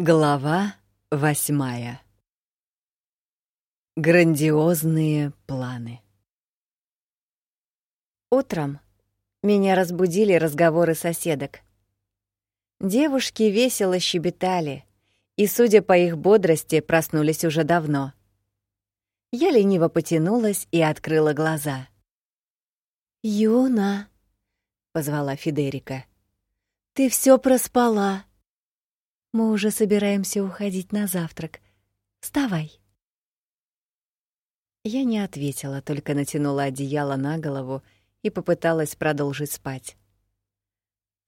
Глава восьмая. Грандиозные планы. Утром меня разбудили разговоры соседок. Девушки весело щебетали, и, судя по их бодрости, проснулись уже давно. Я лениво потянулась и открыла глаза. «Юна», — позвала Федерика, — «ты все проспала». Мы уже собираемся уходить на завтрак. Вставай. Я не ответила, только натянула одеяло на голову и попыталась продолжить спать.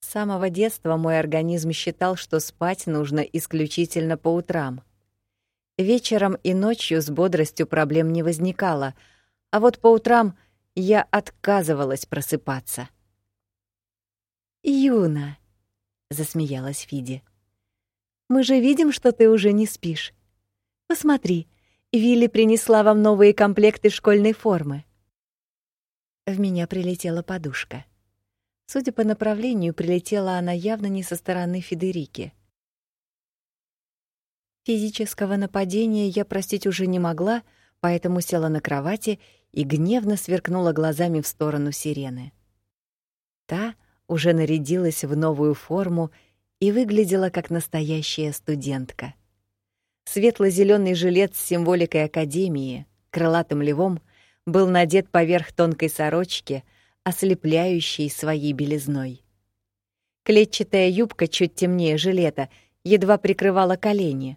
С самого детства мой организм считал, что спать нужно исключительно по утрам. Вечером и ночью с бодростью проблем не возникало, а вот по утрам я отказывалась просыпаться. «Юна», — засмеялась Фиди, мы же видим, что ты уже не спишь. Посмотри, Вилли принесла вам новые комплекты школьной формы. В меня прилетела подушка. Судя по направлению, прилетела она явно не со стороны Федерики. Физического нападения я простить уже не могла, поэтому села на кровати и гневно сверкнула глазами в сторону сирены. Та уже нарядилась в новую форму и выглядела как настоящая студентка. светло зеленый жилет с символикой академии, крылатым львом, был надет поверх тонкой сорочки, ослепляющей своей белизной. Клетчатая юбка чуть темнее жилета едва прикрывала колени.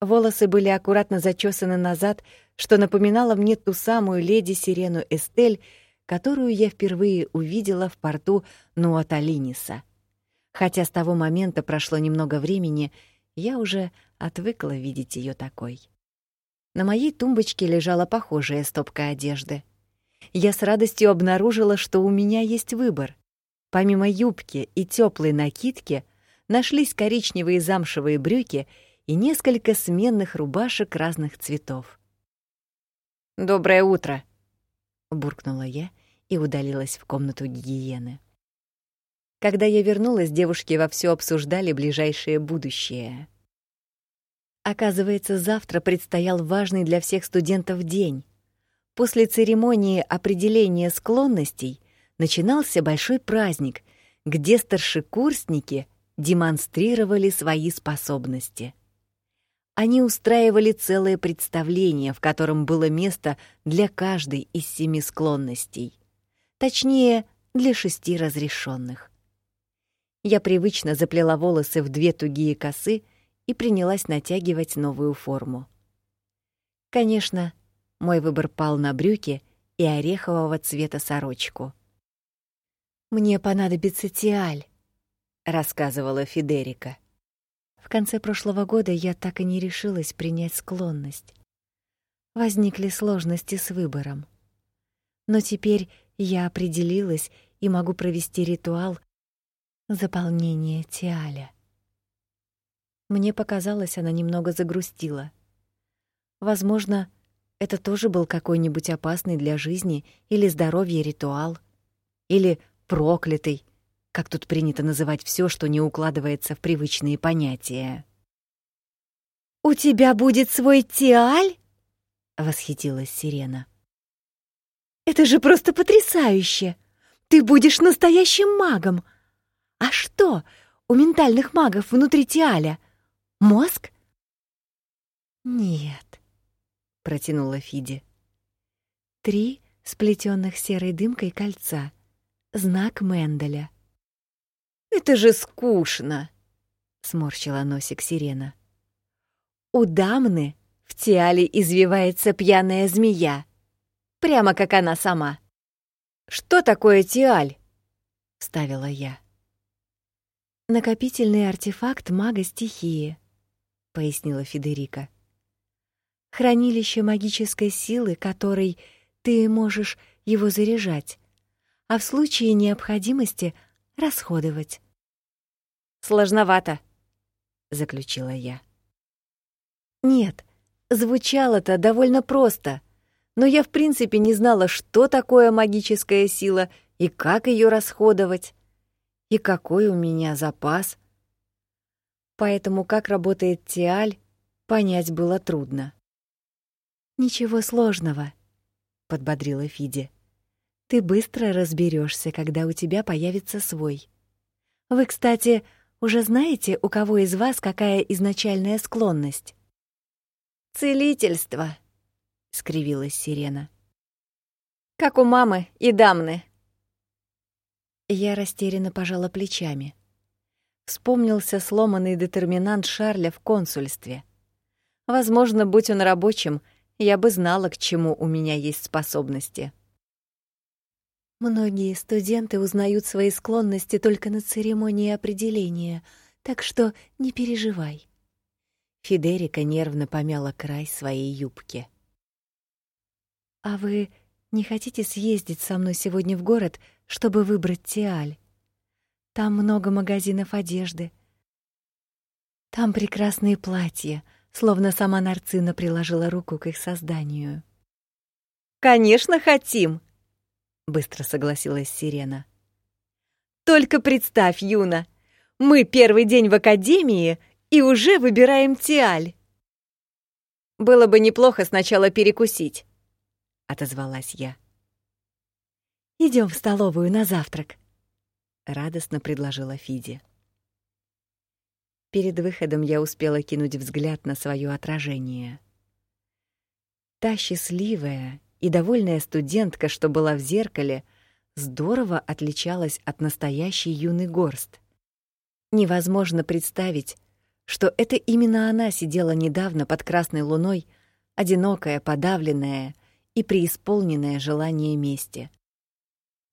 Волосы были аккуратно зачесаны назад, что напоминало мне ту самую леди Сирену Эстель, которую я впервые увидела в порту Нуаталиниса. Хотя с того момента прошло немного времени, я уже отвыкла видеть ее такой. На моей тумбочке лежала похожая стопка одежды. Я с радостью обнаружила, что у меня есть выбор. Помимо юбки и теплой накидки нашлись коричневые замшевые брюки и несколько сменных рубашек разных цветов. «Доброе утро!» — буркнула я и удалилась в комнату гигиены. Когда я вернулась, девушки вовсю обсуждали ближайшее будущее. Оказывается, завтра предстоял важный для всех студентов день. После церемонии определения склонностей начинался большой праздник, где старшекурсники демонстрировали свои способности. Они устраивали целое представление, в котором было место для каждой из семи склонностей. Точнее, для шести разрешенных. Я привычно заплела волосы в две тугие косы и принялась натягивать новую форму. Конечно, мой выбор пал на брюки и орехового цвета сорочку. «Мне понадобится тиаль», — рассказывала Федерика. В конце прошлого года я так и не решилась принять склонность. Возникли сложности с выбором. Но теперь я определилась и могу провести ритуал, заполнение Тиаля. Мне показалось, она немного загрустила. Возможно, это тоже был какой-нибудь опасный для жизни или здоровья ритуал, или проклятый, как тут принято называть все, что не укладывается в привычные понятия. «У тебя будет свой Тиаль?» — восхитилась Сирена. «Это же просто потрясающе! Ты будешь настоящим магом!» А что у ментальных магов внутри Тиаля? Мозг? Нет, протянула Фиди. Три сплетенных серой дымкой кольца. Знак Менделя. Это же скучно, сморщила носик Сирена. У дамны в Тиале извивается пьяная змея, прямо как она сама. Что такое Тиаль? вставила я. «Накопительный артефакт мага стихии», — пояснила Федерика. «Хранилище магической силы, которой ты можешь его заряжать, а в случае необходимости расходовать». «Сложновато», — заключила я. «Нет, звучало-то довольно просто, но я в принципе не знала, что такое магическая сила и как ее расходовать и какой у меня запас. Поэтому как работает Тиаль, понять было трудно. Ничего сложного, подбодрила Фиди. Ты быстро разберешься, когда у тебя появится свой. Вы, кстати, уже знаете, у кого из вас какая изначальная склонность? Целительство, скривилась Сирена. Как у мамы и дамны. Я растерянно пожала плечами. Вспомнился сломанный детерминант Шарля в консульстве. Возможно, будь он рабочим, я бы знала, к чему у меня есть способности. Многие студенты узнают свои склонности только на церемонии определения, так что не переживай. Федерика нервно помяла край своей юбки. А вы не хотите съездить со мной сегодня в город, чтобы выбрать Тиаль? Там много магазинов одежды. Там прекрасные платья, словно сама Нарцина приложила руку к их созданию. Конечно, хотим, быстро согласилась Сирена. Только представь, Юна, мы первый день в академии и уже выбираем тиаль. Было бы неплохо сначала перекусить, отозвалась я. Идем в столовую на завтрак, радостно предложила Фиди. Перед выходом я успела кинуть взгляд на свое отражение. Та счастливая и довольная студентка, что была в зеркале, здорово отличалась от настоящей юной горст. Невозможно представить, что это именно она сидела недавно под красной луной, одинокая, подавленная и преисполненная желания мести.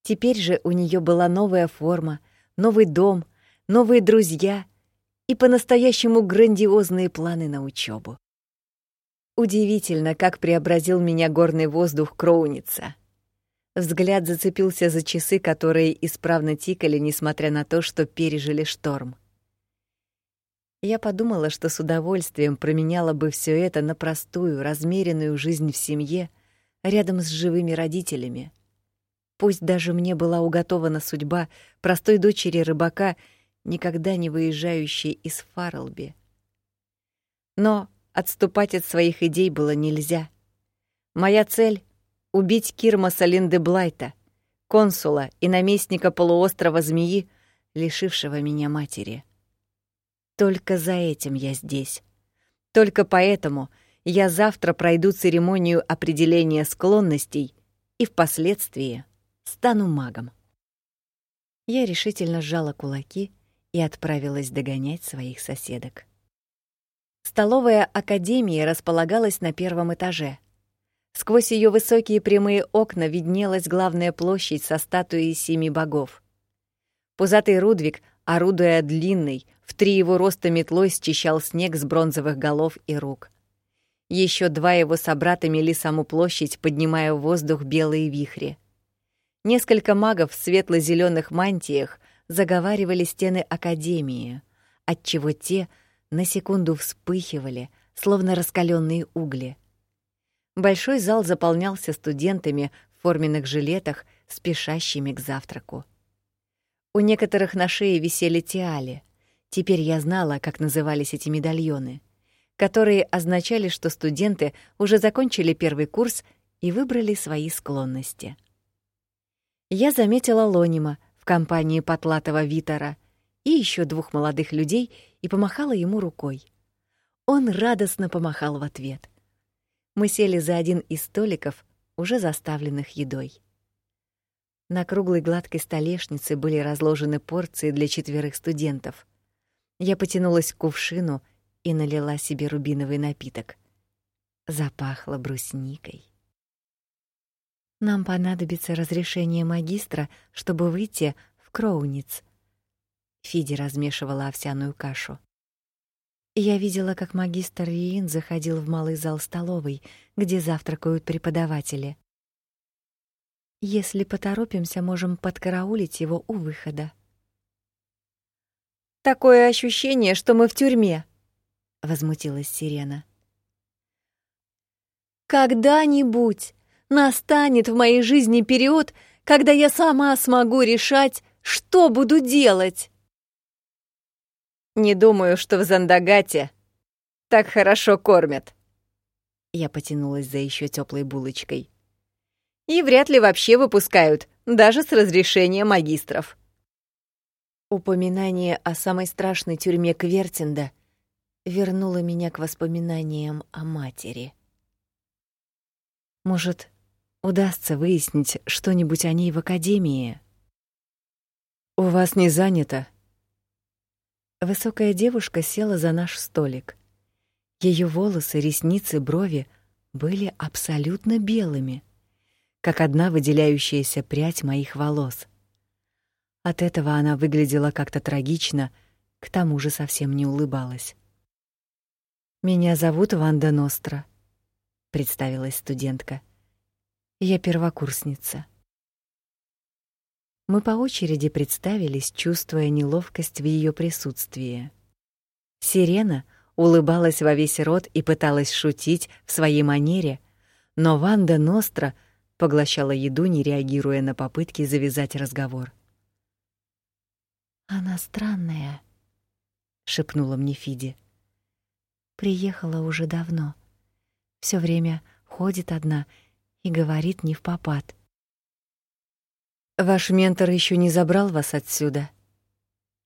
Теперь же у нее была новая форма, новый дом, новые друзья и по-настоящему грандиозные планы на учебу. Удивительно, как преобразил меня горный воздух Кроуница. Взгляд зацепился за часы, которые исправно тикали, несмотря на то, что пережили шторм. Я подумала, что с удовольствием променяла бы все это на простую, размеренную жизнь в семье, рядом с живыми родителями. Пусть даже мне была уготована судьба простой дочери рыбака, никогда не выезжающей из Фарлби. Но Отступать от своих идей было нельзя. Моя цель — убить Кирмаса Линдеблайта, консула и наместника полуострова Змеи, лишившего меня матери. Только за этим я здесь. Только поэтому я завтра пройду церемонию определения склонностей и впоследствии стану магом. Я решительно сжала кулаки и отправилась догонять своих соседок. Столовая академии располагалась на первом этаже. Сквозь ее высокие прямые окна виднелась главная площадь со статуей семи богов. Пузатый Рудвик, орудуя длинной, в три его роста метлой счищал снег с бронзовых голов и рук. Еще два его собрата мели саму площадь, поднимая в воздух белые вихри. Несколько магов в светло зеленых мантиях заговаривали стены академии, отчего те — на секунду вспыхивали, словно раскаленные угли. Большой зал заполнялся студентами в форменных жилетах, спешащими к завтраку. У некоторых на шее висели тиали. Теперь я знала, как назывались эти медальоны, которые означали, что студенты уже закончили первый курс и выбрали свои склонности. Я заметила Лонима в компании Потлатова Витера и еще двух молодых людей и помахала ему рукой. Он радостно помахал в ответ. Мы сели за один из столиков, уже заставленных едой. На круглой гладкой столешнице были разложены порции для четверых студентов. Я потянулась к кувшину и налила себе рубиновый напиток. Запахло брусникой. Нам понадобится разрешение магистра, чтобы выйти в Кроуниц, Фиди размешивала овсяную кашу. Я видела, как магистр Риин заходил в малый зал столовой, где завтракают преподаватели. Если поторопимся, можем подкараулить его у выхода. Такое ощущение, что мы в тюрьме, возмутилась Сирена. Когда-нибудь настанет в моей жизни период, когда я сама смогу решать, что буду делать. Не думаю, что в Зандагате так хорошо кормят. Я потянулась за еще теплой булочкой. И вряд ли вообще выпускают, даже с разрешения магистров. Упоминание о самой страшной тюрьме Квертинда вернуло меня к воспоминаниям о матери. Может, удастся выяснить что-нибудь о ней в академии? У вас не занято? Высокая девушка села за наш столик. Ее волосы, ресницы, брови были абсолютно белыми, как одна выделяющаяся прядь моих волос. От этого она выглядела как-то трагично, к тому же совсем не улыбалась. Меня зовут Ванда Ностра, представилась студентка. Я первокурсница. Мы по очереди представились, чувствуя неловкость в ее присутствии. Сирена улыбалась во весь рот и пыталась шутить в своей манере, но Ванда Ностра поглощала еду, не реагируя на попытки завязать разговор. Она странная, шепнула мне Фиди. Приехала уже давно. все время ходит одна и говорит не в попад. Ваш ментор еще не забрал вас отсюда?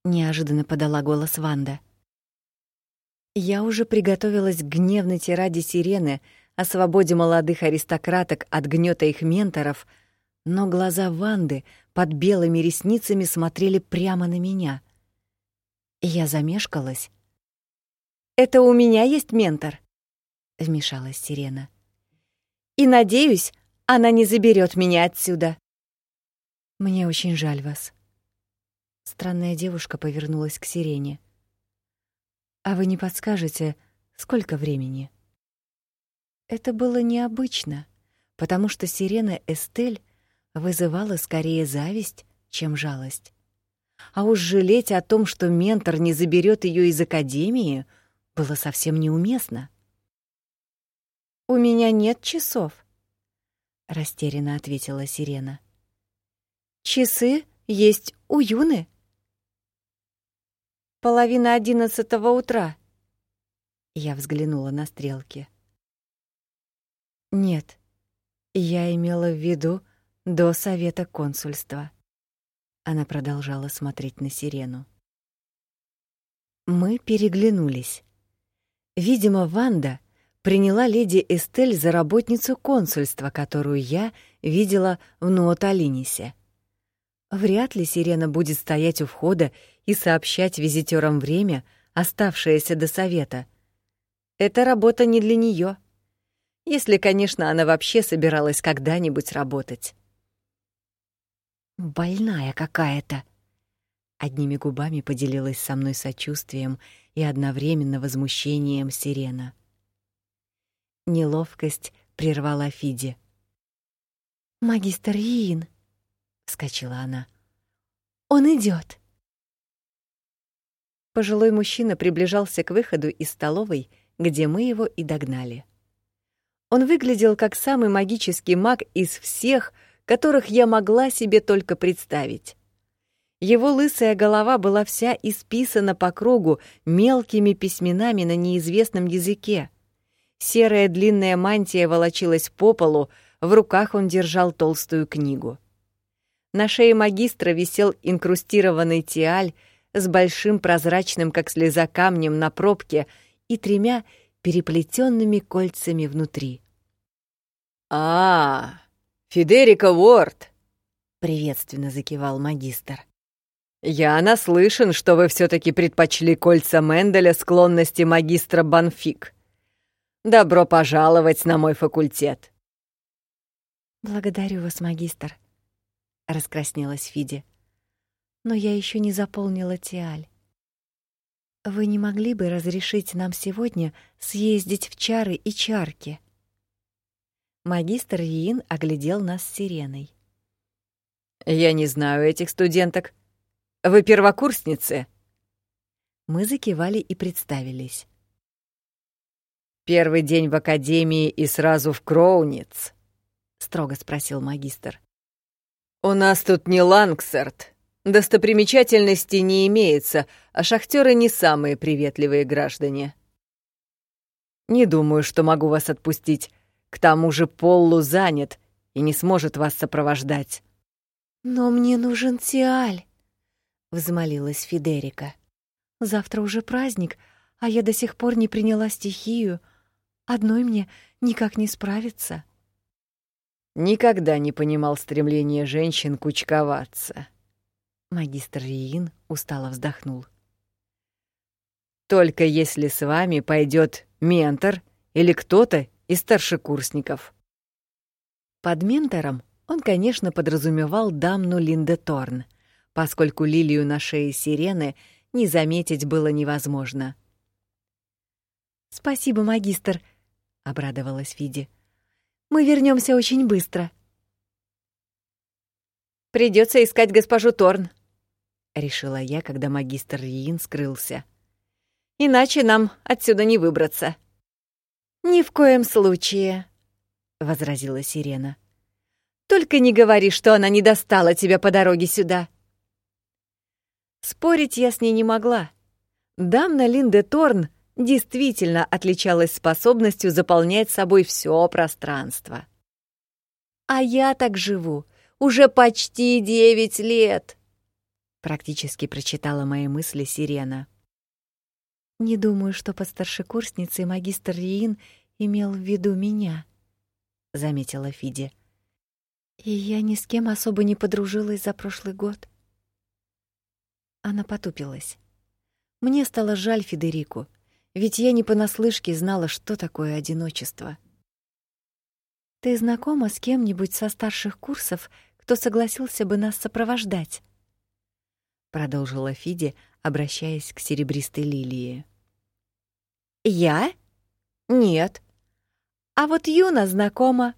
Неожиданно подала голос Ванда. Я уже приготовилась к гневной тираде сирены о свободе молодых аристократок от гнета их менторов, но глаза Ванды под белыми ресницами смотрели прямо на меня. Я замешкалась. «Это у меня есть ментор», — вмешалась сирена. «И, надеюсь, она не заберет меня отсюда». Мне очень жаль вас. Странная девушка повернулась к Сирене. А вы не подскажете, сколько времени? Это было необычно, потому что Сирена Эстель вызывала скорее зависть, чем жалость. А уж жалеть о том, что ментор не заберет ее из академии, было совсем неуместно. У меня нет часов, растерянно ответила Сирена. Часы есть у Юны. Половина одиннадцатого утра. Я взглянула на стрелки. Нет, я имела в виду до совета консульства. Она продолжала смотреть на Сирену. Мы переглянулись. Видимо, Ванда приняла леди Эстель за работницу консульства, которую я видела в Нуоталинисе. Вряд ли Сирена будет стоять у входа и сообщать визитёрам время, оставшееся до совета. Эта работа не для неё. Если, конечно, она вообще собиралась когда-нибудь работать. Больная какая-то. Одними губами поделилась со мной сочувствием и одновременно возмущением Сирена. Неловкость прервала Фиди. Магистр Иин, вскочила она. Он идет. Пожилой мужчина приближался к выходу из столовой, где мы его и догнали. Он выглядел как самый магический маг из всех, которых я могла себе только представить. Его лысая голова была вся исписана по кругу мелкими письменами на неизвестном языке. Серая длинная мантия волочилась по полу, в руках он держал толстую книгу. На шее магистра висел инкрустированный тиаль с большим прозрачным, как слеза, камнем на пробке и тремя переплетенными кольцами внутри. «А, Федерико Уорд!» — приветственно закивал магистр. «Я наслышан, что вы все таки предпочли кольца Менделя склонности магистра Банфик. Добро пожаловать на мой факультет!» «Благодарю вас, магистр», раскраснелась Фиди. Но я еще не заполнила тиаль. Вы не могли бы разрешить нам сегодня съездить в чары и чарки? Магистр Йин оглядел нас с сиреной. Я не знаю этих студенток. Вы первокурсницы? Мы закивали и представились. Первый день в академии и сразу в Кроуниц, строго спросил магистр. «У нас тут не Лангсерт, Достопримечательностей не имеется, а шахтеры не самые приветливые граждане. Не думаю, что могу вас отпустить. К тому же Поллу занят и не сможет вас сопровождать. Но мне нужен Тиаль, взмолилась Федерика. Завтра уже праздник, а я до сих пор не приняла стихию. Одной мне никак не справиться. Никогда не понимал стремления женщин кучковаться. Магистр Риин устало вздохнул. Только если с вами пойдет ментор или кто-то из старшекурсников. Под ментором он, конечно, подразумевал дамну Линде Торн, поскольку лилию на шее сирены не заметить было невозможно. «Спасибо, магистр», — обрадовалась Фиди. «Мы вернемся очень быстро». Придется искать госпожу Торн», — решила я, когда магистр Риин скрылся. «Иначе нам отсюда не выбраться». «Ни в коем случае», — возразила Сирена. «Только не говори, что она не достала тебя по дороге сюда». Спорить я с ней не могла. Дамна Линде Торн действительно отличалась способностью заполнять собой все пространство. «А я так живу уже почти девять лет», Практически прочитала мои мысли Сирена. Не думаю, что под старшекурсницей магистр Риин имел в виду меня, заметила Фиди. И я ни с кем особо не подружилась за прошлый год. Она потупилась. Мне стало жаль Федерику, ведь я не понаслышке знала, что такое одиночество. Ты знакома с кем-нибудь со старших курсов, кто согласился бы нас сопровождать? продолжила Фиди, обращаясь к серебристой лилии. Я? Нет. А вот Юна знакома.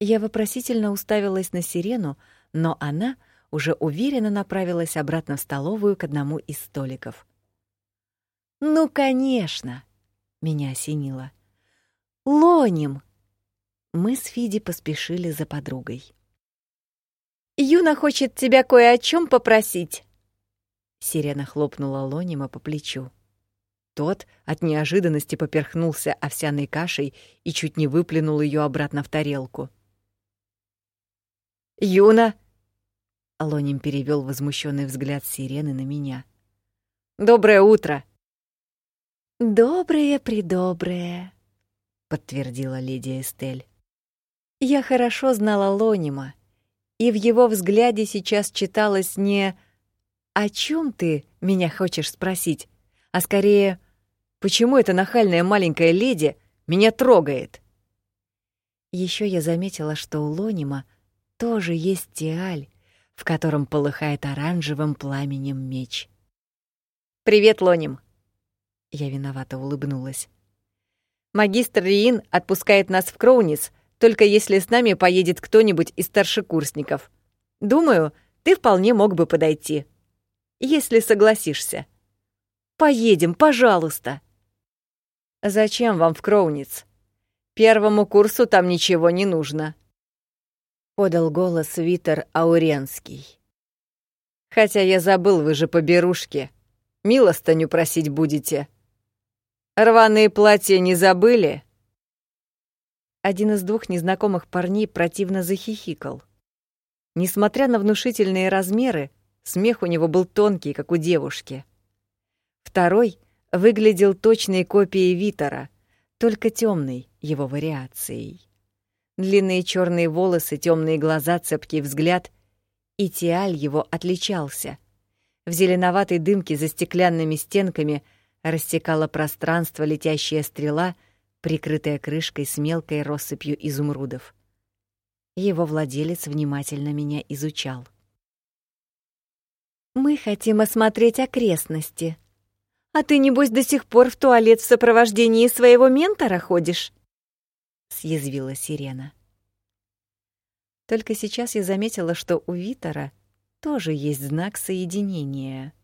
Я вопросительно уставилась на Сирену, но она уже уверенно направилась обратно в столовую к одному из столиков. Ну, конечно, меня осенило. Лоним. Мы с Фиди поспешили за подругой. Юна хочет тебя кое о чем попросить. Сирена хлопнула Лонима по плечу. Тот от неожиданности поперхнулся овсяной кашей и чуть не выплюнул ее обратно в тарелку. Юна, Лоним перевел возмущенный взгляд Сирены на меня. Доброе утро. Доброе придоброе, подтвердила леди Эстель. Я хорошо знала Лонима и в его взгляде сейчас читалось не «О чем ты меня хочешь спросить?», а скорее «Почему эта нахальная маленькая леди меня трогает?». Еще я заметила, что у Лонима тоже есть тиаль, в котором полыхает оранжевым пламенем меч. «Привет, Лоним!» Я виновато улыбнулась. «Магистр Риин отпускает нас в Кроунис только если с нами поедет кто-нибудь из старшекурсников. Думаю, ты вполне мог бы подойти. Если согласишься. Поедем, пожалуйста. Зачем вам в Кроуниц? Первому курсу там ничего не нужно. Подал голос Витер Ауренский. Хотя я забыл, вы же по берушке. Милостыню просить будете. Рваные платья не забыли? один из двух незнакомых парней противно захихикал. Несмотря на внушительные размеры, смех у него был тонкий, как у девушки. Второй выглядел точной копией Витера, только темной его вариацией. Длинные черные волосы, темные глаза, цепкий взгляд, и Тиаль его отличался. В зеленоватой дымке за стеклянными стенками растекала пространство летящая стрела — прикрытая крышкой с мелкой россыпью изумрудов. Его владелец внимательно меня изучал. «Мы хотим осмотреть окрестности. А ты, небось, до сих пор в туалет в сопровождении своего ментора ходишь?» — съязвила Сирена. Только сейчас я заметила, что у Витера тоже есть знак соединения.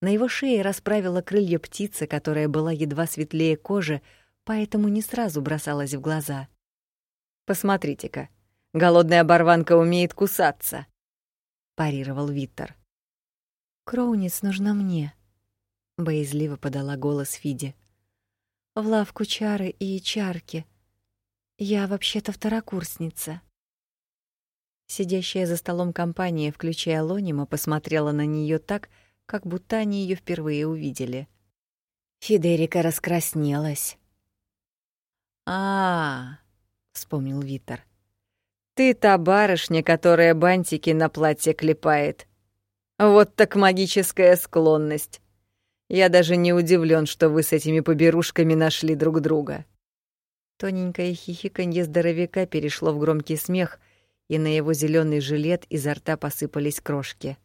На его шее расправила крылья птица, которая была едва светлее кожи, поэтому не сразу бросалась в глаза. Посмотрите-ка, голодная оборванка умеет кусаться. парировал Виттер. Кроуниц нужна мне, боязливо подала голос Фиди. В лавку чары и чарки. Я вообще-то второкурсница. Сидящая за столом компания, включая Лонима, посмотрела на нее так, как будто они ее впервые увидели. Федерика раскраснелась. А, -а, -а вспомнил Витер. Ты та барышня, которая бантики на платье клепает. Вот так магическая склонность. Я даже не удивлен, что вы с этими поберушками нашли друг друга. Тоненькое хихиканье здоровяка перешло в громкий смех, и на его зеленый жилет изо рта посыпались крошки.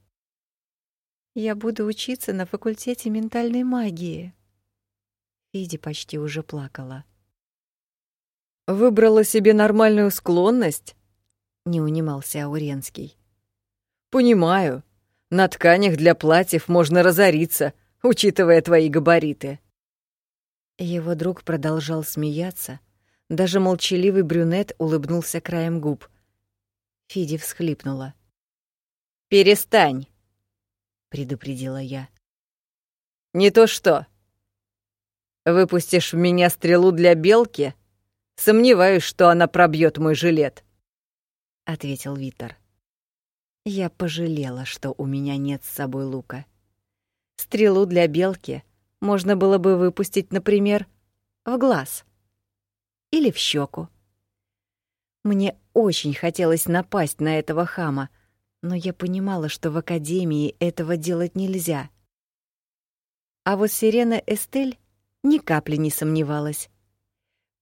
Я буду учиться на факультете ментальной магии. Фиди почти уже плакала. Выбрала себе нормальную склонность? Не унимался Ауренский. Понимаю. На тканях для платьев можно разориться, учитывая твои габариты. Его друг продолжал смеяться. Даже молчаливый брюнет улыбнулся краем губ. Фиди всхлипнула. «Перестань!» — предупредила я. «Не то что. Выпустишь в меня стрелу для белки? Сомневаюсь, что она пробьет мой жилет», — ответил Витер. Я пожалела, что у меня нет с собой лука. Стрелу для белки можно было бы выпустить, например, в глаз или в щеку. Мне очень хотелось напасть на этого хама, но я понимала, что в академии этого делать нельзя. А вот Сирена Эстель ни капли не сомневалась.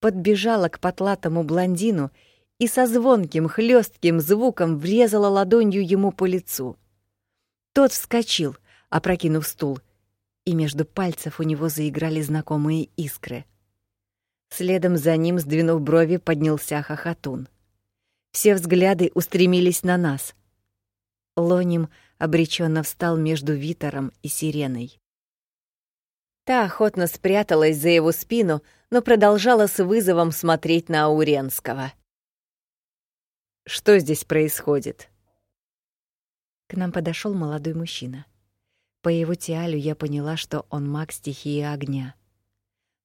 Подбежала к потлатому блондину и со звонким хлестким звуком врезала ладонью ему по лицу. Тот вскочил, опрокинув стул, и между пальцев у него заиграли знакомые искры. Следом за ним, сдвинув брови, поднялся хохотун. Все взгляды устремились на нас. Лоним обреченно встал между Витором и Сиреной. Та охотно спряталась за его спину, но продолжала с вызовом смотреть на Ауренского. «Что здесь происходит?» К нам подошел молодой мужчина. По его тиалю я поняла, что он маг стихии огня.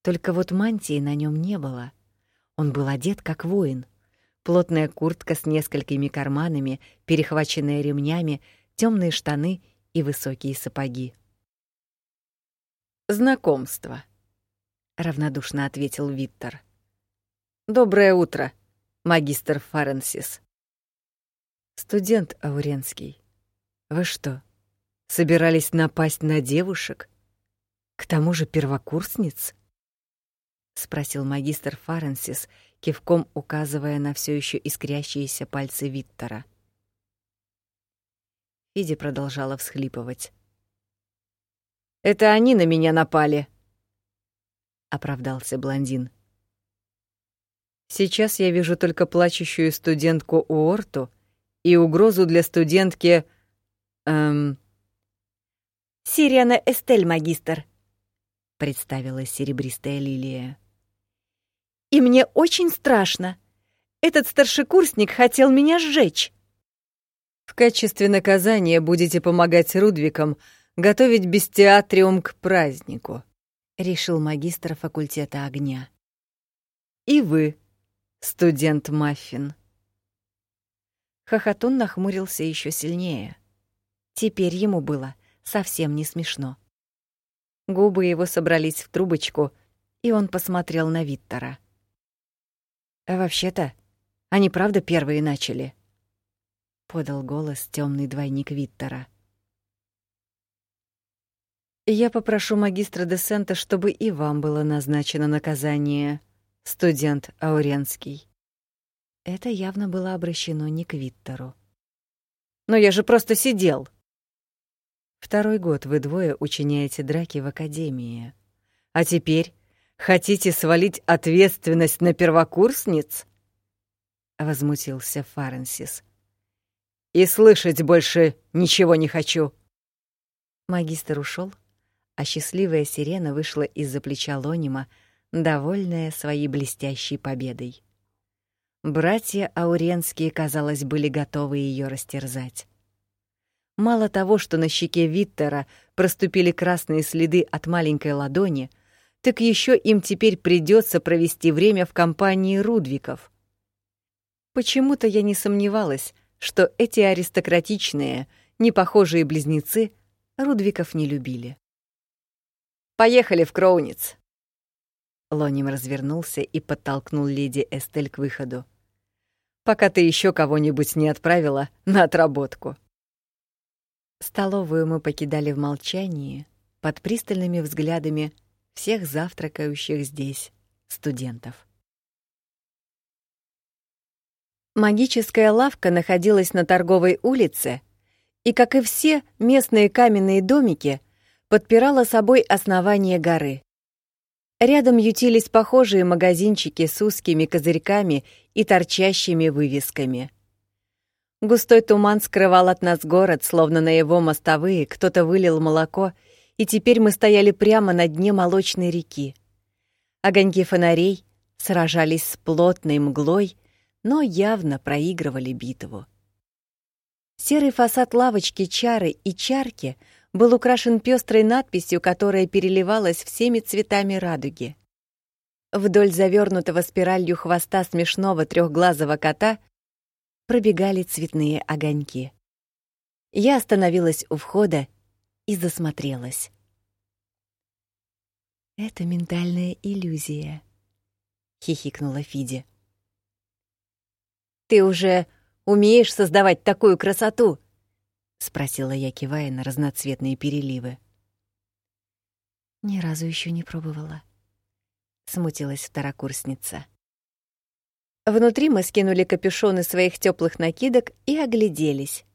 Только вот мантии на нем не было. Он был одет как воин — плотная куртка с несколькими карманами, перехваченная ремнями, темные штаны и высокие сапоги. Знакомство, равнодушно ответил Виттер. Доброе утро, магистр Фаренсис. Студент Ауренский. Вы что, собирались напасть на девушек? К тому же первокурсниц? спросил магистр Фаренсис кивком указывая на все еще искрящиеся пальцы Виттера. Фиди продолжала всхлипывать. Это они на меня напали, оправдался блондин. Сейчас я вижу только плачущую студентку Уорту и угрозу для студентки эм Сирена Эстель, магистр, представилась серебристая лилия. И мне очень страшно. Этот старшекурсник хотел меня сжечь. В качестве наказания будете помогать Рудвикам готовить бестиатриум к празднику, решил магистр факультета огня. И вы, студент Маффин. Хохотун нахмурился еще сильнее. Теперь ему было совсем не смешно. Губы его собрались в трубочку, и он посмотрел на Виттера. А вообще-то, они правда первые начали, подал голос темный двойник Виттера. Я попрошу магистра Десента, чтобы и вам было назначено наказание, студент Ауренский. Это явно было обращено не к Виттеру. Но я же просто сидел. Второй год вы двое учиняете драки в академии. А теперь Хотите свалить ответственность на первокурсниц? возмутился Фаренсис. И слышать больше ничего не хочу. Магистр ушел, а счастливая сирена вышла из-за плеча Лонима, довольная своей блестящей победой. Братья Ауренские, казалось, были готовы ее растерзать. Мало того, что на щеке Виттера проступили красные следы от маленькой ладони, так еще им теперь придется провести время в компании Рудвиков. Почему-то я не сомневалась, что эти аристократичные, непохожие близнецы Рудвиков не любили. «Поехали в Кроуниц!» Лоним развернулся и подтолкнул леди Эстель к выходу. «Пока ты еще кого-нибудь не отправила на отработку». Столовую мы покидали в молчании, под пристальными взглядами всех завтракающих здесь студентов. Магическая лавка находилась на торговой улице и, как и все местные каменные домики, подпирала собой основание горы. Рядом ютились похожие магазинчики с узкими козырьками и торчащими вывесками. Густой туман скрывал от нас город, словно на его мостовые кто-то вылил молоко, и теперь мы стояли прямо на дне молочной реки. Огоньки фонарей сражались с плотной мглой, но явно проигрывали битву. Серый фасад лавочки чары и чарки — был украшен пестрой надписью, которая переливалась всеми цветами радуги. Вдоль завернутого спиралью хвоста смешного трехглазого кота пробегали цветные огоньки. Я остановилась у входа и засмотрелась. «Это ментальная иллюзия», — хихикнула Фиди. «Ты уже умеешь создавать такую красоту?» — спросила я, кивая на разноцветные переливы. «Ни разу еще не пробовала», — смутилась второкурсница. Внутри мы скинули капюшоны своих теплых накидок и огляделись.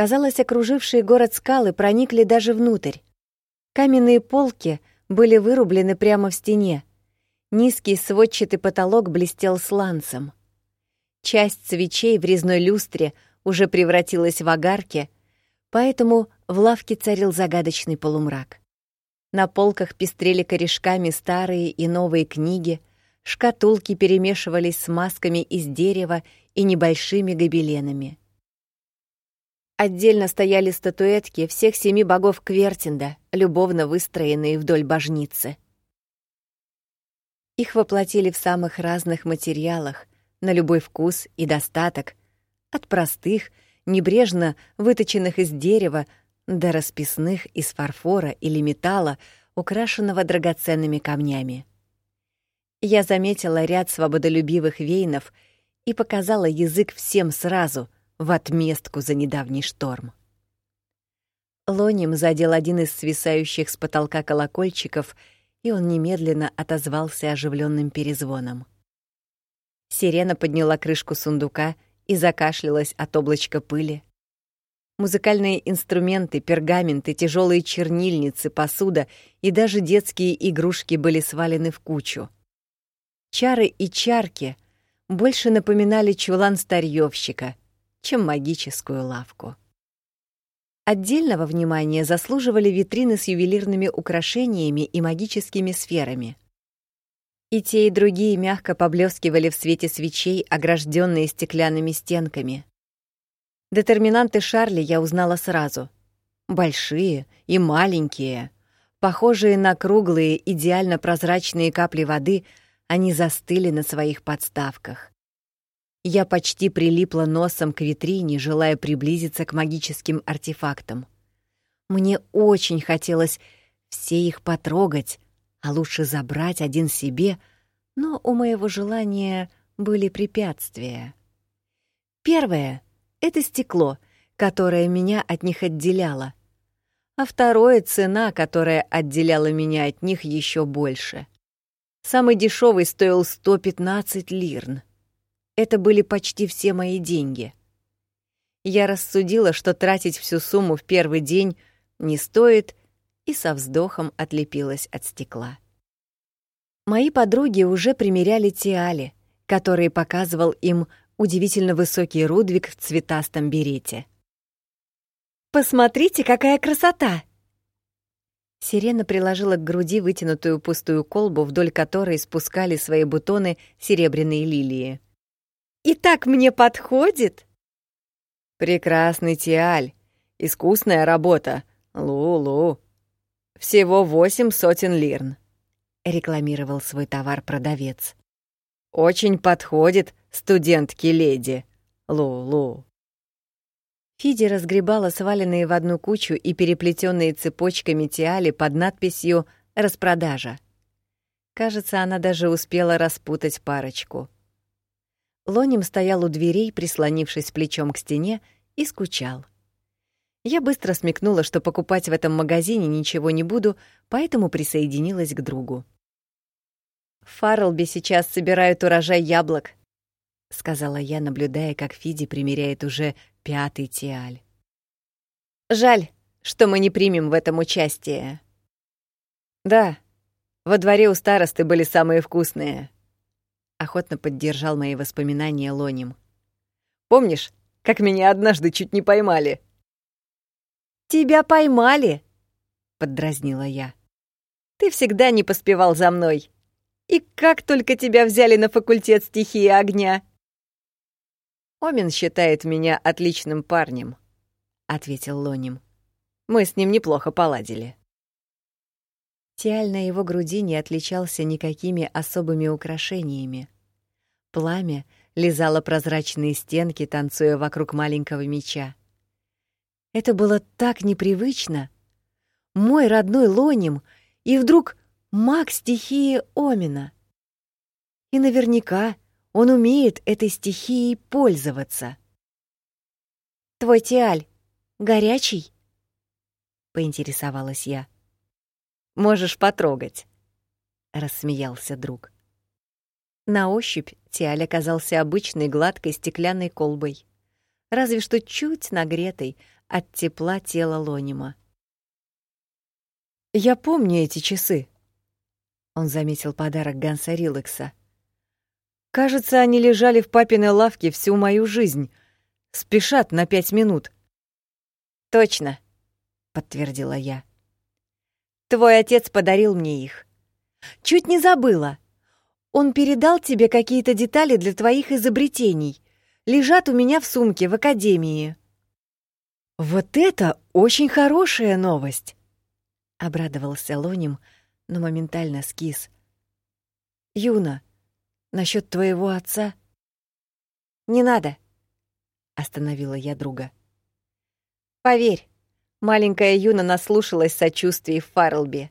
Казалось, окружившие город скалы проникли даже внутрь. Каменные полки были вырублены прямо в стене. Низкий сводчатый потолок блестел сланцем. Часть свечей в резной люстре — уже превратилась в огарки, поэтому в лавке царил загадочный полумрак. На полках пестрели корешками старые и новые книги, шкатулки перемешивались с масками из дерева и небольшими гобеленами. Отдельно стояли статуэтки всех семи богов Квертинда, любовно выстроенные вдоль божницы. Их воплотили в самых разных материалах, на любой вкус и достаток, от простых, небрежно выточенных из дерева до расписных из фарфора или металла, украшенного драгоценными камнями. Я заметила ряд свободолюбивых вейнов и показала язык всем сразу в отместку за недавний шторм. Лоним задел один из свисающих с потолка колокольчиков, и он немедленно отозвался оживленным перезвоном. Сирена подняла крышку сундука — и закашлялась от облачка пыли. Музыкальные инструменты, пергаменты, тяжелые чернильницы, посуда и даже детские игрушки были свалены в кучу. Чары и чарки больше напоминали чулан старьёвщика, чем магическую лавку. Отдельного внимания заслуживали витрины с ювелирными украшениями и магическими сферами. И те, и другие мягко поблескивали в свете свечей, огражденные стеклянными стенками. Детерминанты Шарли я узнала сразу. Большие и маленькие. Похожие на круглые, идеально прозрачные капли воды, они застыли на своих подставках. Я почти прилипла носом к витрине, желая приблизиться к магическим артефактам. Мне очень хотелось все их потрогать, а лучше забрать один себе, но у моего желания были препятствия. Первое — это стекло, которое меня от них отделяло, а второе — цена, которая отделяла меня от них еще больше. Самый дешевый стоил 115 лирн. Это были почти все мои деньги. Я рассудила, что тратить всю сумму в первый день не стоит, и со вздохом отлепилась от стекла. Мои подруги уже примеряли тиали, которые показывал им удивительно высокий Рудвик в цветастом берете. «Посмотрите, какая красота!» Сирена приложила к груди вытянутую пустую колбу, вдоль которой спускали свои бутоны серебряные лилии. «И так мне подходит!» «Прекрасный тиаль, Искусная работа. Лу-лу. Всего восемь сотен лирн», — рекламировал свой товар продавец. «Очень подходит студентке-леди. Лу-лу». Фиди разгребала сваленные в одну кучу и переплетенные цепочками тиали под надписью «Распродажа». Кажется, она даже успела распутать парочку. Лоним стоял у дверей, прислонившись плечом к стене, и скучал. Я быстро смекнула, что покупать в этом магазине ничего не буду, поэтому присоединилась к другу. «В Фарлби сейчас собирают урожай яблок», — сказала я, наблюдая, как Фиди примеряет уже пятый тиаль. «Жаль, что мы не примем в этом участие». «Да, во дворе у старосты были самые вкусные», — охотно поддержал мои воспоминания Лоним. «Помнишь, как меня однажды чуть не поймали?» «Тебя поймали!» — поддразнила я. «Ты всегда не поспевал за мной. И как только тебя взяли на факультет стихии огня!» «Омин считает меня отличным парнем», — ответил Лоним. «Мы с ним неплохо поладили». Тиаль на его груди не отличался никакими особыми украшениями. Пламя лизало прозрачные стенки, танцуя вокруг маленького меча. Это было так непривычно. Мой родной Лоним, и вдруг маг стихии Омина. И наверняка он умеет этой стихией пользоваться. «Твой Тиаль горячий?» — поинтересовалась я. «Можешь потрогать», — рассмеялся друг. На ощупь Тиаль оказался обычной гладкой стеклянной колбой, разве что чуть нагретой от тепла тела Лонима. «Я помню эти часы», — он заметил подарок Ганса Риллекса. «Кажется, они лежали в папиной лавке всю мою жизнь. Спешат на пять минут». «Точно», — подтвердила я. «Твой отец подарил мне их. Чуть не забыла. Он передал тебе какие-то детали для твоих изобретений. Лежат у меня в сумке в академии». «Вот это очень хорошая новость!» — обрадовался Лоним, но моментально скис. «Юна, насчет твоего отца...» «Не надо!» — остановила я друга. «Поверь, маленькая Юна наслушалась сочувствий в Фарлби.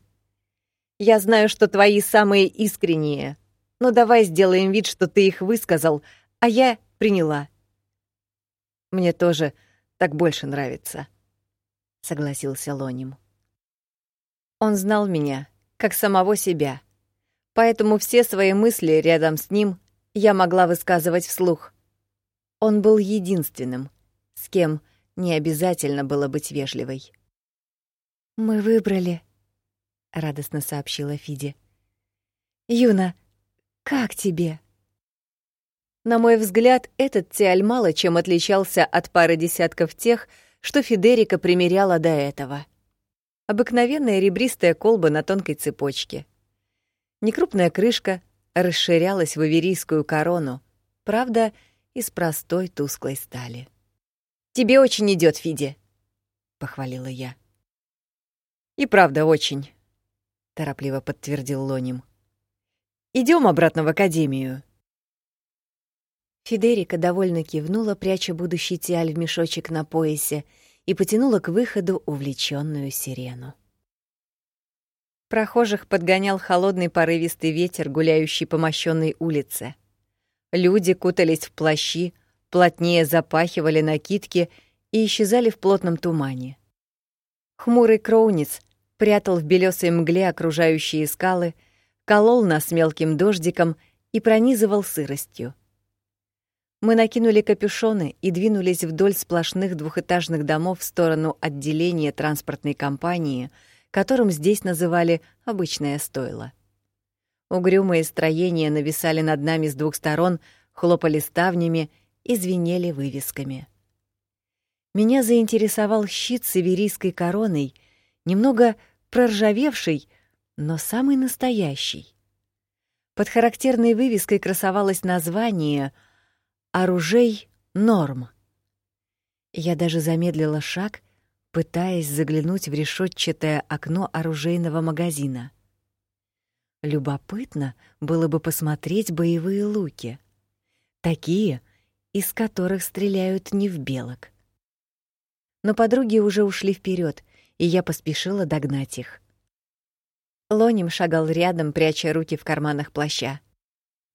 Я знаю, что твои самые искренние, но давай сделаем вид, что ты их высказал, а я приняла». «Мне тоже...» Так больше нравится», — согласился Лоним. Он знал меня, как самого себя, поэтому все свои мысли рядом с ним я могла высказывать вслух. Он был единственным, с кем не обязательно было быть вежливой. «Мы выбрали», — радостно сообщила Фиди. «Юна, как тебе?» На мой взгляд, этот тиаль мало чем отличался от пары десятков тех, что Федерика примеряла до этого. Обыкновенная ребристая колба на тонкой цепочке. Некрупная крышка расширялась в иверийскую корону, правда, из простой тусклой стали. «Тебе очень идет, Фиди», — похвалила я. «И правда очень», — торопливо подтвердил Лоним. Идем обратно в академию». Федерика довольно кивнула, пряча будущий тиаль в мешочек на поясе, и потянула к выходу увлеченную сирену. Прохожих подгонял холодный порывистый ветер, гуляющий по мощенной улице. Люди кутались в плащи, плотнее запахивали накидки и исчезали в плотном тумане. Хмурый кроуниц прятал в белесой мгле окружающие скалы, колол нас мелким дождиком и пронизывал сыростью. Мы накинули капюшоны и двинулись вдоль сплошных двухэтажных домов в сторону отделения транспортной компании, которым здесь называли «обычное стойло». Угрюмые строения нависали над нами с двух сторон, хлопали ставнями и звенели вывесками. Меня заинтересовал щит с иверийской короной, немного проржавевший, но самый настоящий. Под характерной вывеской красовалось название — оружей норм. Я даже замедлила шаг, пытаясь заглянуть в решетчатое окно оружейного магазина. Любопытно было бы посмотреть боевые луки. Такие, из которых стреляют не в белок. Но подруги уже ушли вперед, и я поспешила догнать их. Лоним шагал рядом, пряча руки в карманах плаща.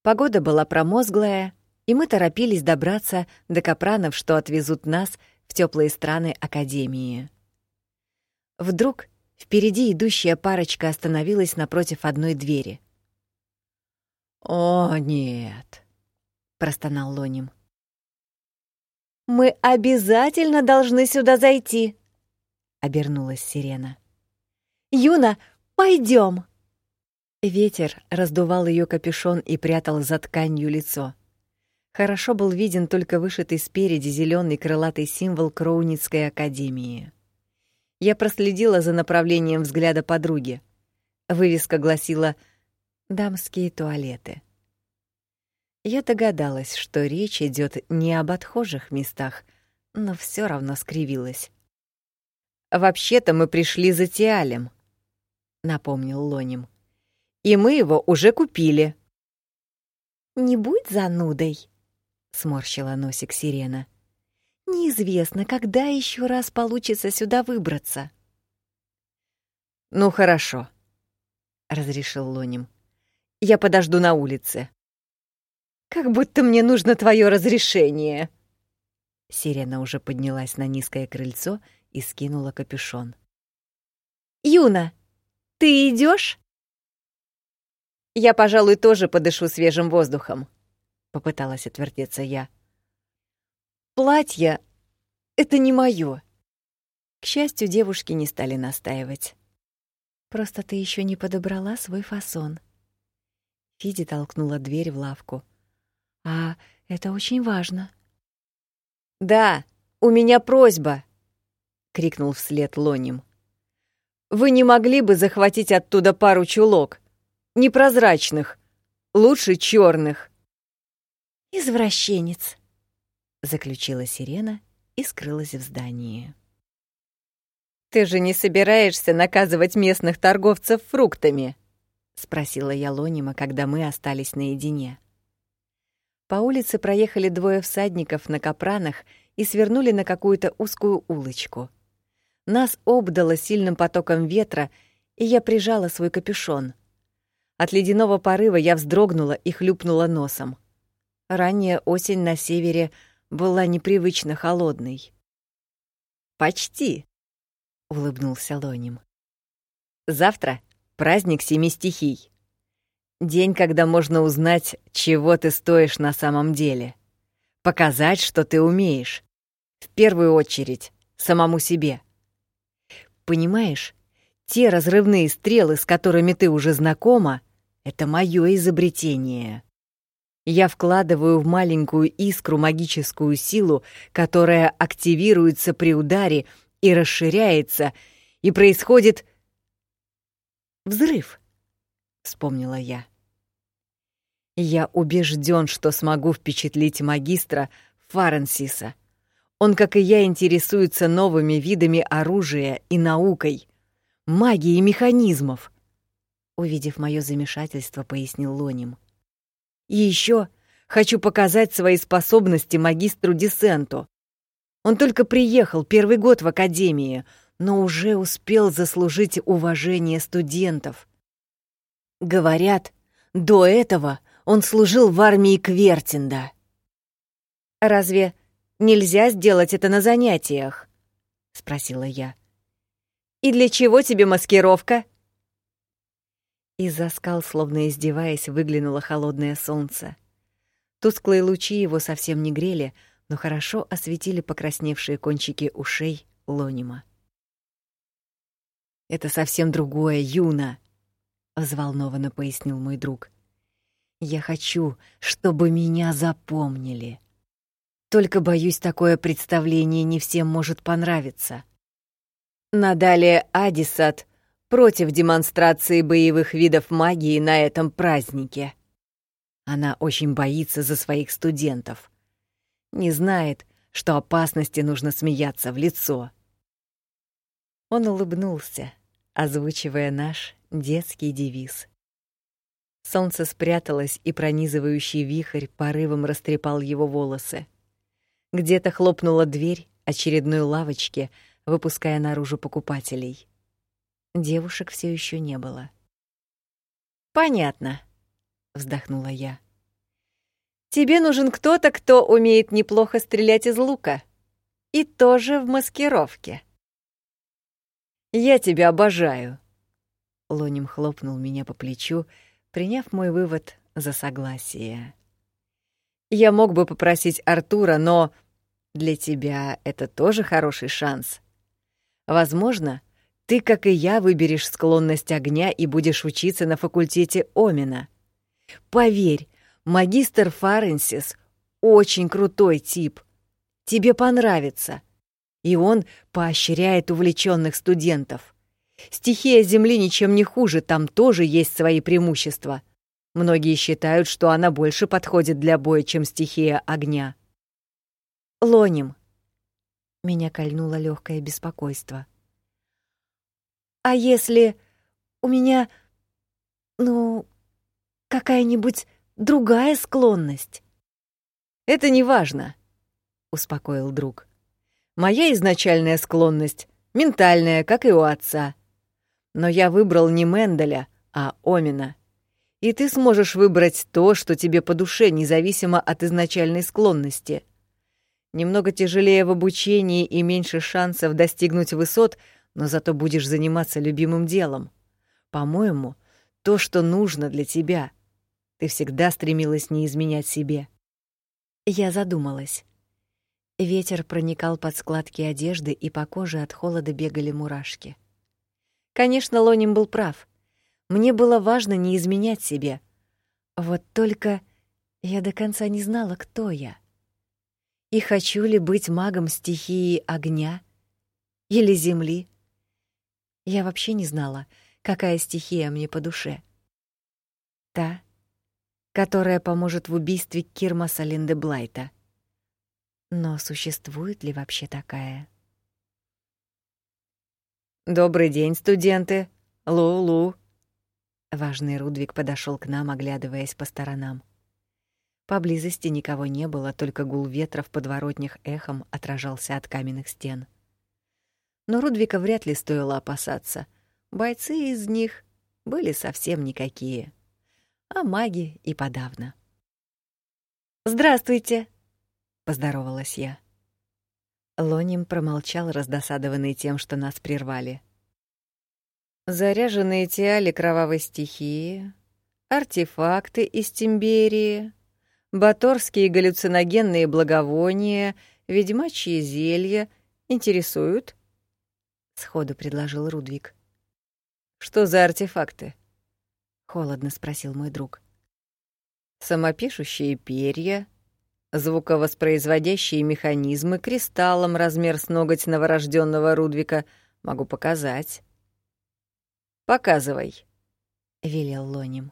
Погода была промозглая, и мы торопились добраться до капранов, что отвезут нас в теплые страны Академии. Вдруг впереди идущая парочка остановилась напротив одной двери. «О, нет!» — простонал Лоним. «Мы обязательно должны сюда зайти!» — обернулась Сирена. «Юна, пойдем!» Ветер раздувал ее капюшон и прятал за тканью лицо. Хорошо был виден только вышитый спереди зеленый крылатый символ Кроуницкой академии. Я проследила за направлением взгляда подруги. Вывеска гласила «Дамские туалеты». Я догадалась, что речь идет не об отхожих местах, но все равно скривилась. «Вообще-то мы пришли за Тиалем», — напомнил Лоним. «И мы его уже купили». «Не будь занудой», сморщила носик Сирена. Неизвестно, когда еще раз получится сюда выбраться. Ну хорошо, разрешил Лоним. Я подожду на улице. Как будто мне нужно твое разрешение. Сирена уже поднялась на низкое крыльцо и скинула капюшон. Юна, ты идешь? Я, пожалуй, тоже подышу свежим воздухом попыталась отвертеться я. Платье это не моё. К счастью, девушки не стали настаивать. Просто ты еще не подобрала свой фасон. Фиди толкнула дверь в лавку. А это очень важно. Да, у меня просьба, крикнул вслед Лоним. Вы не могли бы захватить оттуда пару чулок, непрозрачных, лучше черных. Извращенец, заключила Сирена и скрылась в здании. Ты же не собираешься наказывать местных торговцев фруктами? спросила я Лонима, когда мы остались наедине. По улице проехали двое всадников на капранах и свернули на какую-то узкую улочку. Нас обдало сильным потоком ветра, и я прижала свой капюшон. От ледяного порыва я вздрогнула и хлюпнула носом. Ранняя осень на севере была непривычно холодной. «Почти», — улыбнулся Лоним. «Завтра праздник семи стихий. День, когда можно узнать, чего ты стоишь на самом деле. Показать, что ты умеешь. В первую очередь, самому себе. Понимаешь, те разрывные стрелы, с которыми ты уже знакома, — это мое изобретение. Я вкладываю в маленькую искру магическую силу, которая активируется при ударе и расширяется, и происходит взрыв, вспомнила я. Я убежден, что смогу впечатлить магистра Фаренсиса. Он, как и я, интересуется новыми видами оружия и наукой, магией механизмов. Увидев мое замешательство, пояснил Лоним. И еще хочу показать свои способности магистру Десенту. Он только приехал первый год в академии, но уже успел заслужить уважение студентов. Говорят, до этого он служил в армии Квертинда. Разве нельзя сделать это на занятиях? спросила я. И для чего тебе маскировка? Из-за скал, словно издеваясь, выглянуло холодное солнце. Тусклые лучи его совсем не грели, но хорошо осветили покрасневшие кончики ушей Лонима. «Это совсем другое, Юна», — взволнованно пояснил мой друг. «Я хочу, чтобы меня запомнили. Только, боюсь, такое представление не всем может понравиться». Надалее Адисат против демонстрации боевых видов магии на этом празднике. Она очень боится за своих студентов. Не знает, что опасности нужно смеяться в лицо. Он улыбнулся, озвучивая наш детский девиз. Солнце спряталось, и пронизывающий вихрь порывом растрепал его волосы. Где-то хлопнула дверь очередной лавочки, выпуская наружу покупателей. Девушек все еще не было. Понятно, вздохнула я. Тебе нужен кто-то, кто умеет неплохо стрелять из лука. И тоже в маскировке. Я тебя обожаю. Лоним хлопнул меня по плечу, приняв мой вывод за согласие. Я мог бы попросить Артура, но для тебя это тоже хороший шанс. Возможно, ты, как и я, выберешь склонность огня и будешь учиться на факультете Омина. Поверь, магистр Фаренсис очень крутой тип. Тебе понравится. И он поощряет увлеченных студентов. Стихия Земли ничем не хуже, там тоже есть свои преимущества. Многие считают, что она больше подходит для боя, чем стихия огня. Лоним. Меня кольнуло легкое беспокойство. А если у меня, ну, какая-нибудь другая склонность? Это не важно, успокоил друг. Моя изначальная склонность ментальная, как и у отца. Но я выбрал не Менделя, а Омина. И ты сможешь выбрать то, что тебе по душе, независимо от изначальной склонности. Немного тяжелее в обучении и меньше шансов достигнуть высот, но зато будешь заниматься любимым делом. По-моему, то, что нужно для тебя. Ты всегда стремилась не изменять себе. Я задумалась. Ветер проникал под складки одежды, и по коже от холода бегали мурашки. Конечно, Лоним был прав. Мне было важно не изменять себе. Вот только я до конца не знала, кто я. И хочу ли быть магом стихии огня или земли? Я вообще не знала, какая стихия мне по душе. Та, которая поможет в убийстве Кирмаса Линдеблайта — но существует ли вообще такая? Добрый день, студенты. Лу-лу. Важный Рудвик подошел к нам, оглядываясь по сторонам. Поблизости никого не было, только гул ветра в подворотнях эхом отражался от каменных стен. Но Рудвика вряд ли стоило опасаться. Бойцы из них были совсем никакие, а маги и подавно. Здравствуйте, поздоровалась я. Лоним промолчал, раздосадованный тем, что нас прервали. Заряженные тиали кровавой стихии, артефакты из Тимберии, баторские галлюциногенные благовония, ведьмачьи зелья интересуют? Сходу предложил Рудвик. Что за артефакты? Холодно спросил мой друг. Самопишущие перья, Звуковоспроизводящие механизмы кристаллом размер с ноготь новорожденного Рудвика могу показать. Показывай, велел Лоним.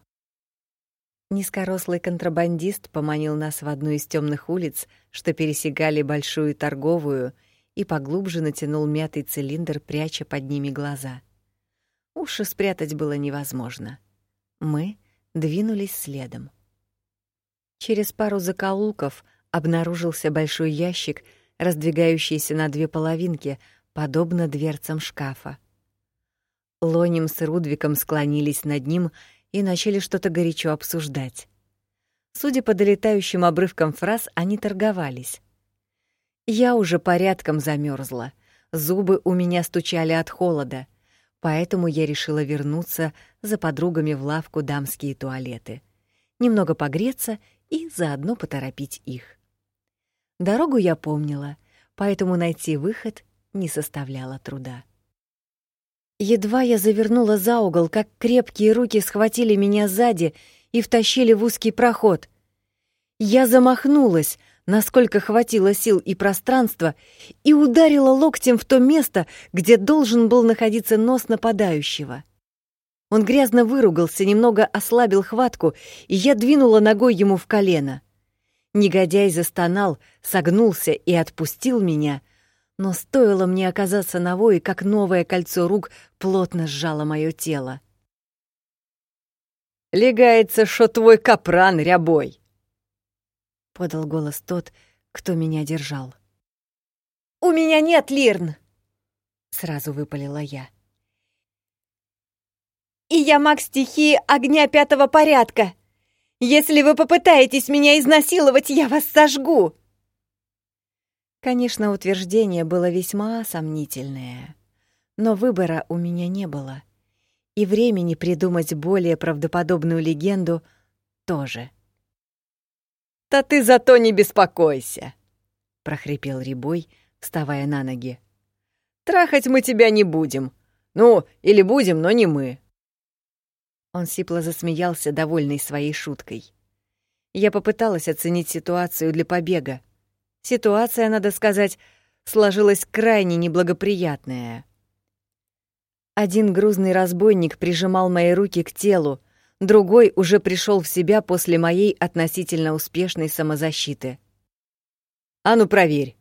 Низкорослый контрабандист поманил нас в одну из темных улиц, что пересекали большую торговую, и поглубже натянул мятый цилиндр, пряча под ними глаза. Уши спрятать было невозможно. Мы двинулись следом. Через пару закоулков обнаружился большой ящик, раздвигающийся на две половинки, подобно дверцам шкафа. Лоним с Рудвиком склонились над ним и начали что-то горячо обсуждать. Судя по долетающим обрывкам фраз, они торговались. Я уже порядком замерзла, зубы у меня стучали от холода, поэтому я решила вернуться за подругами в лавку дамские туалеты. Немного погреться и заодно поторопить их. Дорогу я помнила, поэтому найти выход не составляло труда. Едва я завернула за угол, как крепкие руки схватили меня сзади и втащили в узкий проход. Я замахнулась, насколько хватило сил и пространства, и ударила локтем в то место, где должен был находиться нос нападающего. Он грязно выругался, немного ослабил хватку, и я двинула ногой ему в колено. Негодяй застонал, согнулся и отпустил меня, но стоило мне оказаться на вое, как новое кольцо рук плотно сжало моё тело. «Легается, что твой капран рябой!» — подал голос тот, кто меня держал. «У меня нет лирн!» — сразу выпалила я. «И я маг стихии огня пятого порядка! Если вы попытаетесь меня изнасиловать, я вас сожгу!» Конечно, утверждение было весьма сомнительное, но выбора у меня не было, и времени придумать более правдоподобную легенду тоже. «Да ты зато не беспокойся!» — прохрипел Рябой, вставая на ноги. «Трахать мы тебя не будем. Ну, или будем, но не мы». Он сипло засмеялся, довольный своей шуткой. Я попыталась оценить ситуацию для побега, Ситуация, надо сказать, сложилась крайне неблагоприятная. Один грузный разбойник прижимал мои руки к телу, другой уже пришел в себя после моей относительно успешной самозащиты. «А ну проверь,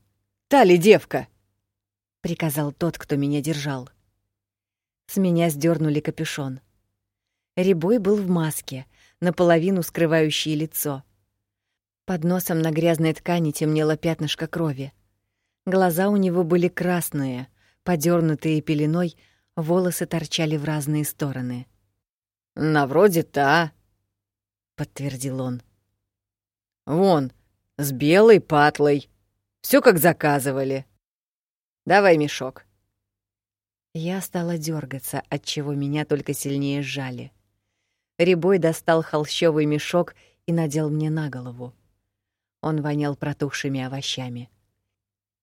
та ли девка?» — приказал тот, кто меня держал. С меня сдернули капюшон. Рябой был в маске, наполовину скрывающей лицо. Под носом на грязной ткани темнело пятнышко крови. Глаза у него были красные, подернутые пеленой, волосы торчали в разные стороны. «На вроде та», — подтвердил он. «Вон, с белой патлой. Все как заказывали. Давай мешок». Я стала дергаться, от чего меня только сильнее сжали. Рябой достал холщовый мешок и надел мне на голову. Он вонял протухшими овощами.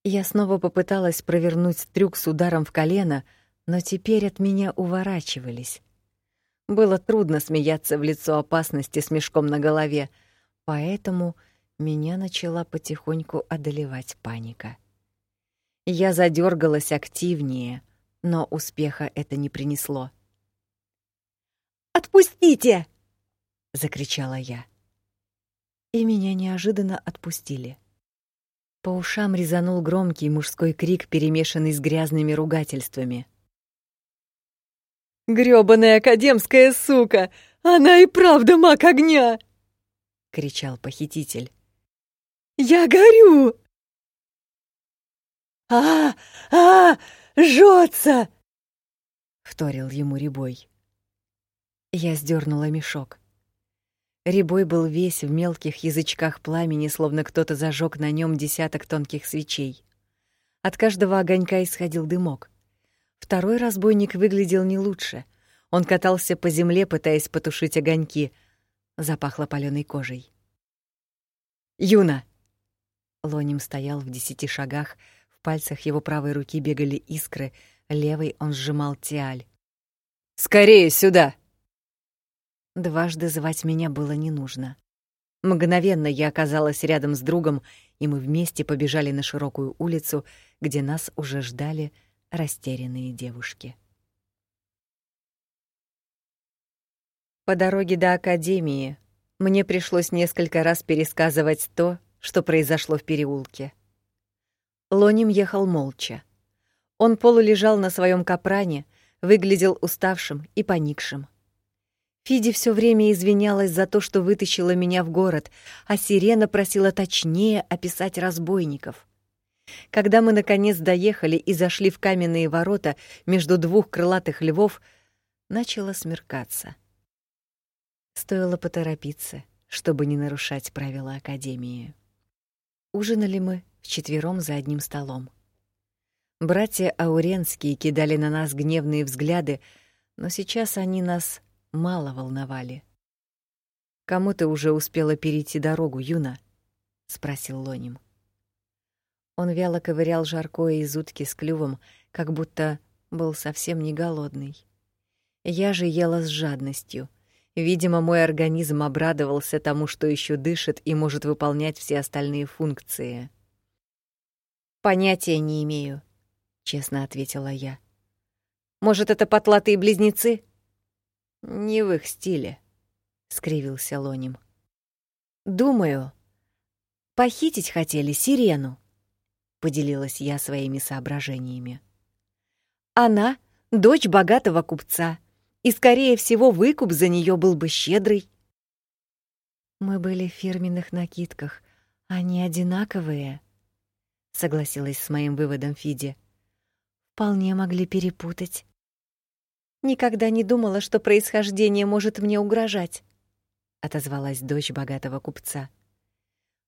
Я снова попыталась провернуть трюк с ударом в колено, но теперь от меня уворачивались. Было трудно смеяться в лицо опасности с мешком на голове, поэтому меня начала потихоньку одолевать паника. Я задергалась активнее, но успеха это не принесло. «Отпустите!» — закричала я и меня неожиданно отпустили. По ушам резанул громкий мужской крик, перемешанный с грязными ругательствами. «Грёбаная академская сука! Она и правда маг огня!» — кричал похититель. «Я горю!» «А, а, жжется!» — вторил ему Рябой. Я сдернула мешок. Рябой был весь в мелких язычках пламени, словно кто-то зажег на нем десяток тонких свечей. От каждого огонька исходил дымок. Второй разбойник выглядел не лучше. Он катался по земле, пытаясь потушить огоньки. Запахло палёной кожей. «Юна!» Лоним стоял в десяти шагах, в пальцах его правой руки бегали искры, левой он сжимал тиаль. «Скорее сюда!» Дважды звать меня было не нужно. Мгновенно я оказалась рядом с другом, и мы вместе побежали на широкую улицу, где нас уже ждали растерянные девушки. По дороге до академии мне пришлось несколько раз пересказывать то, что произошло в переулке. Лоним ехал молча. Он полулежал на своем капране, выглядел уставшим и поникшим. Фиди все время извинялась за то, что вытащила меня в город, а Сирена просила точнее описать разбойников. Когда мы наконец доехали и зашли в каменные ворота между двух крылатых львов, начало смеркаться. Стоило поторопиться, чтобы не нарушать правила академии. Ужинали мы вчетвером за одним столом. Братья Ауренские кидали на нас гневные взгляды, но сейчас они нас мало волновали. «Кому ты уже успела перейти дорогу, Юна?» — спросил Лоним. Он вяло ковырял жаркое из утки с клювом, как будто был совсем не голодный. Я же ела с жадностью. Видимо, мой организм обрадовался тому, что еще дышит и может выполнять все остальные функции. «Понятия не имею», — честно ответила я. «Может, это потлатые близнецы?» Не в их стиле, скривился Лоним. Думаю, похитить хотели сирену. поделилась я своими соображениями. Она дочь богатого купца, и скорее всего, выкуп за нее был бы щедрый. Мы были в фирменных накидках, они одинаковые, согласилась с моим выводом Фиди. Вполне могли перепутать. Никогда не думала, что происхождение может мне угрожать, отозвалась дочь богатого купца.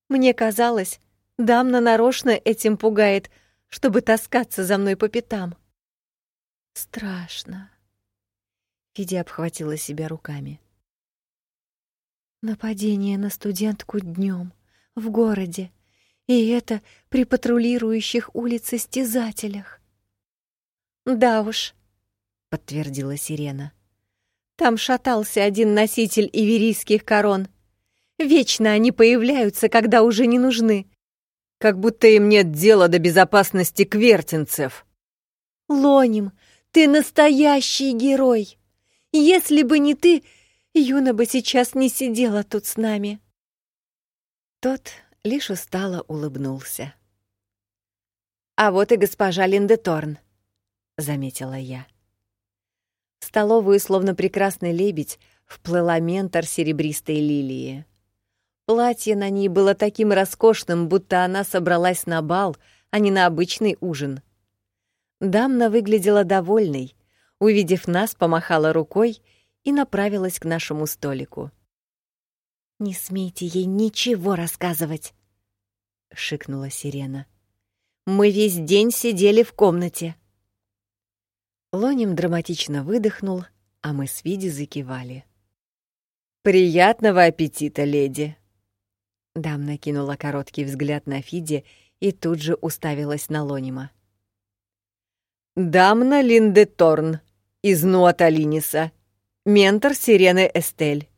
Мне казалось, дамна нарочно этим пугает, чтобы таскаться за мной по пятам. Страшно. Фиди обхватила себя руками. Нападение на студентку днем в городе, и это при патрулирующих улицы стезателях. Да уж, подтвердила Сирена. Там шатался один носитель иверийских корон. Вечно они появляются, когда уже не нужны. Как будто им нет дела до безопасности квертинцев. Лоним, ты настоящий герой. Если бы не ты, Юна бы сейчас не сидела тут с нами. Тот лишь устало улыбнулся. А вот и госпожа Линдеторн, заметила я. Столовую, словно прекрасный лебедь, вплыла ментор серебристой лилии. Платье на ней было таким роскошным, будто она собралась на бал, а не на обычный ужин. Дамна выглядела довольной, увидев нас, помахала рукой и направилась к нашему столику. «Не смейте ей ничего рассказывать», — шикнула Сирена. «Мы весь день сидели в комнате». Лоним драматично выдохнул, а мы с Види закивали. «Приятного аппетита, леди!» Дам накинула короткий взгляд на Фиди и тут же уставилась на Лонима. «Дамна Линде Торн из Нуаталиниса, ментор Сирены Эстель».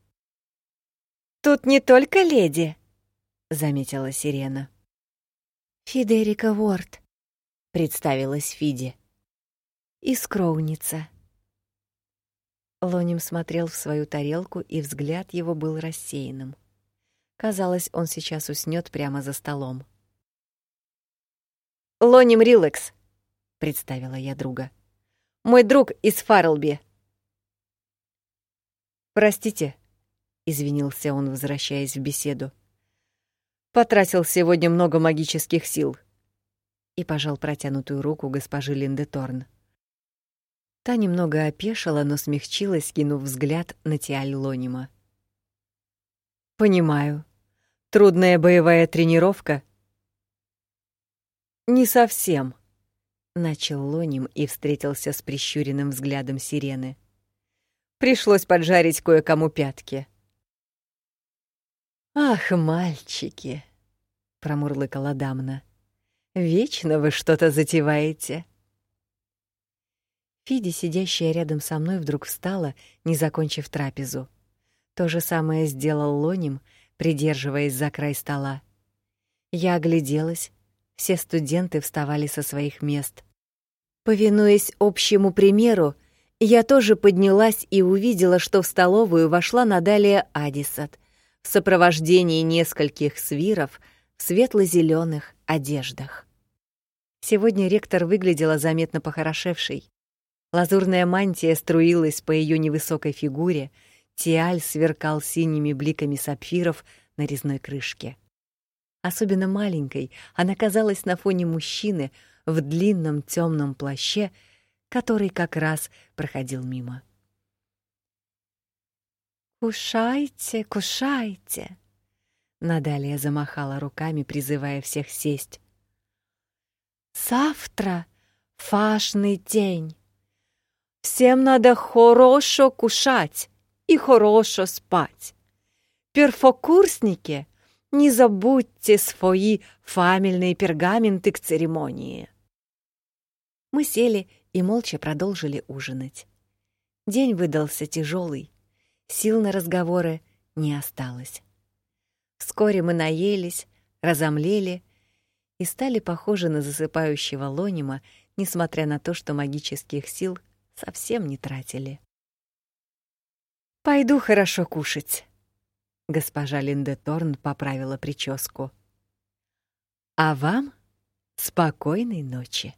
«Тут не только леди», — заметила Сирена. «Фидерика Уорд», — представилась Фиди и скроуница. Лоним смотрел в свою тарелку, и взгляд его был рассеянным. Казалось, он сейчас уснёт прямо за столом. Лоним Рилакс, представила я друга. Мой друг из Фарлби. Простите, извинился он, возвращаясь в беседу. Потратил сегодня много магических сил. И пожал протянутую руку госпожи Линде Торн. Та немного опешила, но смягчилась, кинув взгляд на Тиаль Лонима. «Понимаю. Трудная боевая тренировка?» «Не совсем», — начал Лоним и встретился с прищуренным взглядом сирены. «Пришлось поджарить кое-кому пятки». «Ах, мальчики!» — промурлыкала Дамна. «Вечно вы что-то затеваете». Фиди, сидящая рядом со мной, вдруг встала, не закончив трапезу. То же самое сделал Лоним, придерживаясь за край стола. Я огляделась, все студенты вставали со своих мест. Повинуясь общему примеру, я тоже поднялась и увидела, что в столовую вошла Надалия Адисат в сопровождении нескольких свиров в светло зеленых одеждах. Сегодня ректор выглядела заметно похорошевшей. Лазурная мантия струилась по ее невысокой фигуре, тиаль сверкал синими бликами сапфиров на резной крышке. Особенно маленькой она казалась на фоне мужчины в длинном темном плаще, который как раз проходил мимо. «Кушайте, кушайте!» Надалия замахала руками, призывая всех сесть. «Завтра фашный день. Всем надо хорошо кушать и хорошо спать. Перфокурсники, не забудьте свои фамильные пергаменты к церемонии. Мы сели и молча продолжили ужинать. День выдался тяжелый, сил на разговоры не осталось. Вскоре мы наелись, разомлели и стали похожи на засыпающего лонима, несмотря на то, что магических сил совсем не тратили. Пойду хорошо кушать. Госпожа Линде Торн поправила прическу. А вам Спокойной ночи.